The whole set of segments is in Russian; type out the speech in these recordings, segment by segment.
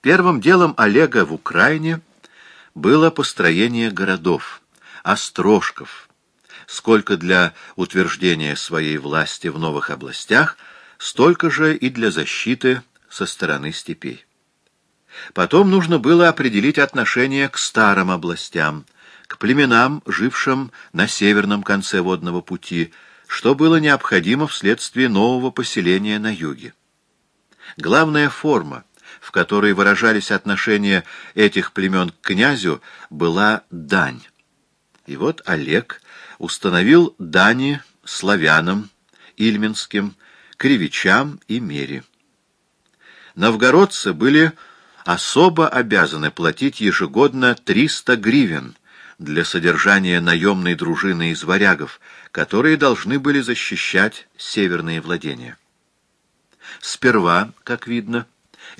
Первым делом Олега в Украине было построение городов, острожков, сколько для утверждения своей власти в новых областях, столько же и для защиты со стороны степей. Потом нужно было определить отношение к старым областям, к племенам, жившим на северном конце водного пути, что было необходимо вследствие нового поселения на юге. Главная форма, в которой выражались отношения этих племен к князю, была дань. И вот Олег установил дани славянам, ильминским, кривичам и мере. Новгородцы были особо обязаны платить ежегодно 300 гривен для содержания наемной дружины из варягов, которые должны были защищать северные владения. Сперва, как видно,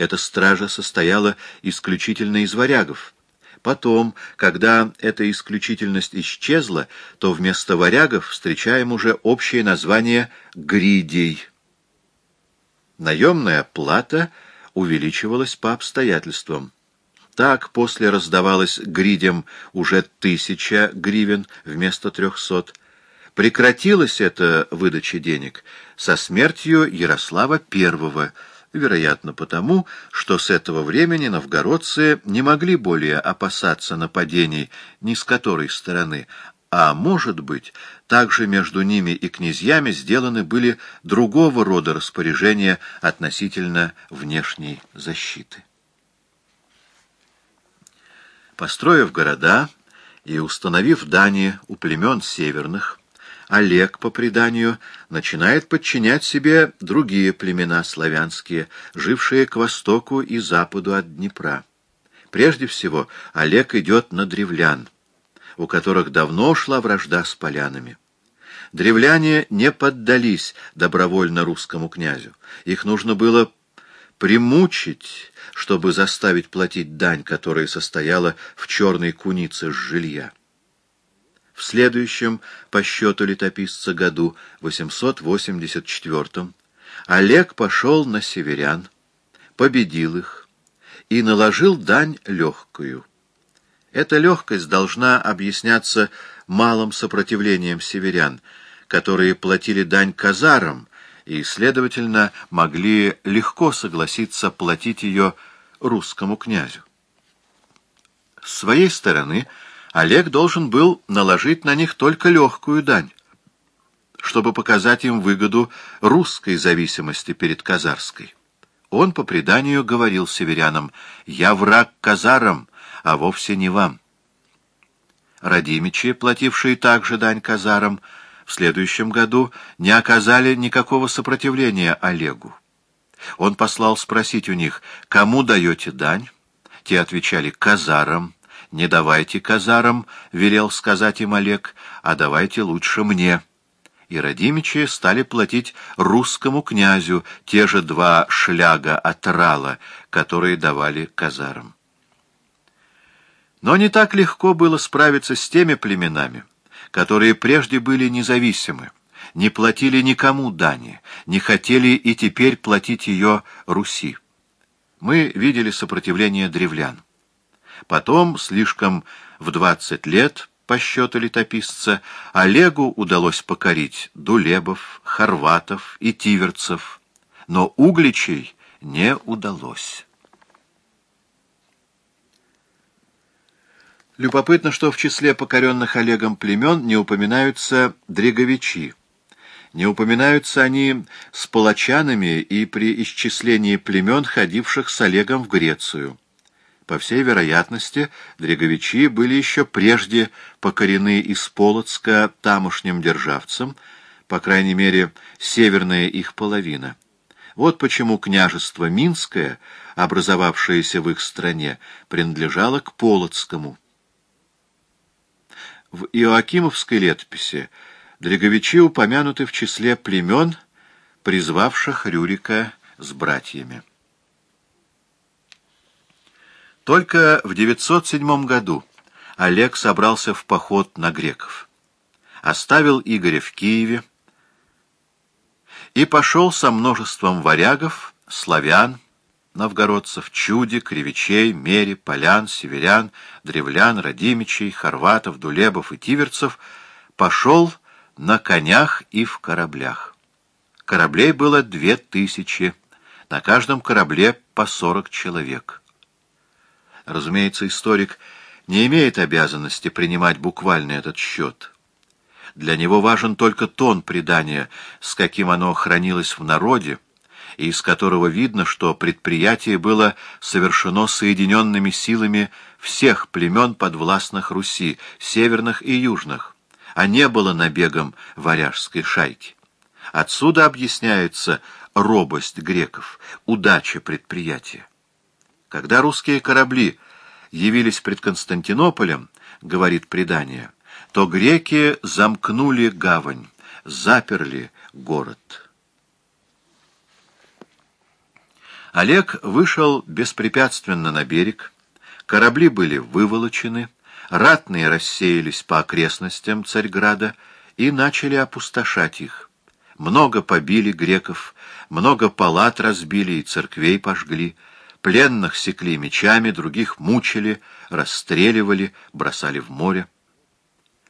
эта стража состояла исключительно из варягов. Потом, когда эта исключительность исчезла, то вместо варягов встречаем уже общее название «гридей». Наемная плата увеличивалась по обстоятельствам. Так после раздавалось гридям уже тысяча гривен вместо трехсот. Прекратилась эта выдача денег со смертью Ярослава I, вероятно потому, что с этого времени новгородцы не могли более опасаться нападений ни с которой стороны, а, может быть, также между ними и князьями сделаны были другого рода распоряжения относительно внешней защиты. Построив города и установив дани у племен северных, Олег, по преданию, начинает подчинять себе другие племена славянские, жившие к востоку и западу от Днепра. Прежде всего, Олег идет на древлян, у которых давно шла вражда с полянами. Древляне не поддались добровольно русскому князю. Их нужно было примучить, чтобы заставить платить дань, которая состояла в черной кунице с жилья. В следующем, по счету летописца году, 884 Олег пошел на северян, победил их и наложил дань легкую. Эта легкость должна объясняться малым сопротивлением северян, которые платили дань казарам и, следовательно, могли легко согласиться платить ее русскому князю. С своей стороны, Олег должен был наложить на них только легкую дань, чтобы показать им выгоду русской зависимости перед казарской. Он по преданию говорил северянам «Я враг казарам, а вовсе не вам». Радимичи, платившие также дань казарам, в следующем году не оказали никакого сопротивления Олегу. Он послал спросить у них, кому даете дань? Те отвечали «казарам». «Не давайте казарам», — велел сказать им Олег, — «а давайте лучше мне». И родимичи стали платить русскому князю те же два шляга от рала, которые давали казарам. Но не так легко было справиться с теми племенами, которые прежде были независимы, не платили никому дани, не хотели и теперь платить ее Руси. Мы видели сопротивление древлян. Потом, слишком в двадцать лет, по счету летописца, Олегу удалось покорить дулебов, хорватов и тиверцев, но угличей не удалось. Любопытно, что в числе покоренных Олегом племен не упоминаются дреговичи. Не упоминаются они с палачанами и при исчислении племен, ходивших с Олегом в Грецию. По всей вероятности, дреговичи были еще прежде покорены из Полоцка тамошним державцам, по крайней мере, северная их половина. Вот почему княжество Минское, образовавшееся в их стране, принадлежало к Полоцкому. В Иоакимовской летописи дреговичи упомянуты в числе племен, призвавших Рюрика с братьями. Только в 907 году Олег собрался в поход на греков, оставил Игоря в Киеве и пошел со множеством варягов, славян новгородцев, чуди, кривичей, мери, полян, северян, древлян, радимичей, хорватов, дулебов и тиверцев, пошел на конях и в кораблях. Кораблей было две тысячи, на каждом корабле по сорок человек. Разумеется, историк не имеет обязанности принимать буквально этот счет. Для него важен только тон предания, с каким оно хранилось в народе, и из которого видно, что предприятие было совершено соединенными силами всех племен подвластных Руси, северных и южных, а не было набегом варяжской шайки. Отсюда объясняется робость греков, удача предприятия. Когда русские корабли явились пред Константинополем, говорит предание, то греки замкнули гавань, заперли город. Олег вышел беспрепятственно на берег, корабли были выволочены, ратные рассеялись по окрестностям Царьграда и начали опустошать их. Много побили греков, много палат разбили и церквей пожгли, пленных секли мечами, других мучили, расстреливали, бросали в море.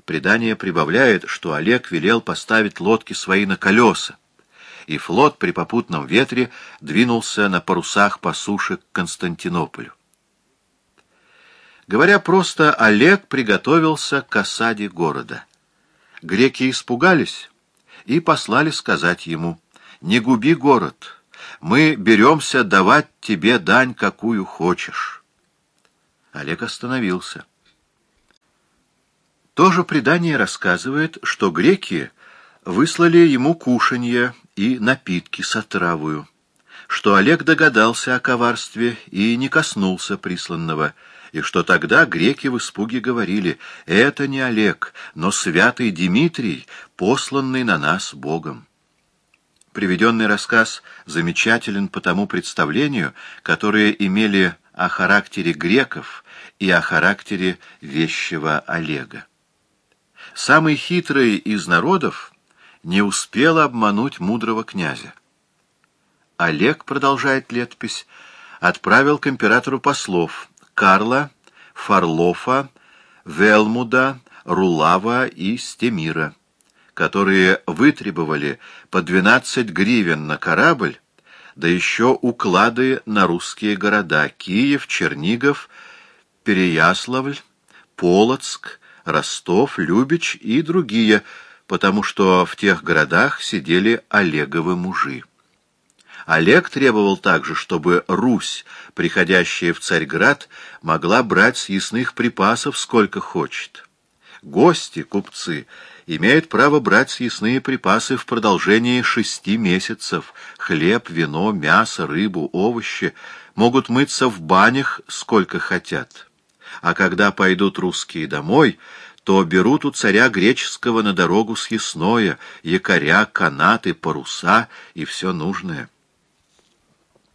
Предание прибавляет, что Олег велел поставить лодки свои на колеса, и флот при попутном ветре двинулся на парусах по суше к Константинополю. Говоря просто, Олег приготовился к осаде города. Греки испугались и послали сказать ему, «Не губи город, мы беремся давать тебе дань, какую хочешь». Олег остановился. То же предание рассказывает, что греки выслали ему кушанье и напитки с отравою, что Олег догадался о коварстве и не коснулся присланного, и что тогда греки в испуге говорили «Это не Олег, но святый Дмитрий, посланный на нас Богом». Приведенный рассказ замечателен по тому представлению, которое имели о характере греков и о характере вещего Олега. Самый хитрый из народов не успел обмануть мудрого князя. Олег, продолжает летопись, отправил к императору послов Карла, Фарлофа, Велмуда, Рулава и Стемира, которые вытребовали по 12 гривен на корабль, да еще уклады на русские города Киев, Чернигов, Переяславль, Полоцк, Ростов, Любич и другие – потому что в тех городах сидели Олеговы мужи. Олег требовал также, чтобы Русь, приходящая в Царьград, могла брать съестных припасов сколько хочет. Гости, купцы, имеют право брать съестные припасы в продолжении шести месяцев. Хлеб, вино, мясо, рыбу, овощи могут мыться в банях сколько хотят. А когда пойдут русские домой, то берут у царя греческого на дорогу съестное, якоря, канаты, паруса и все нужное.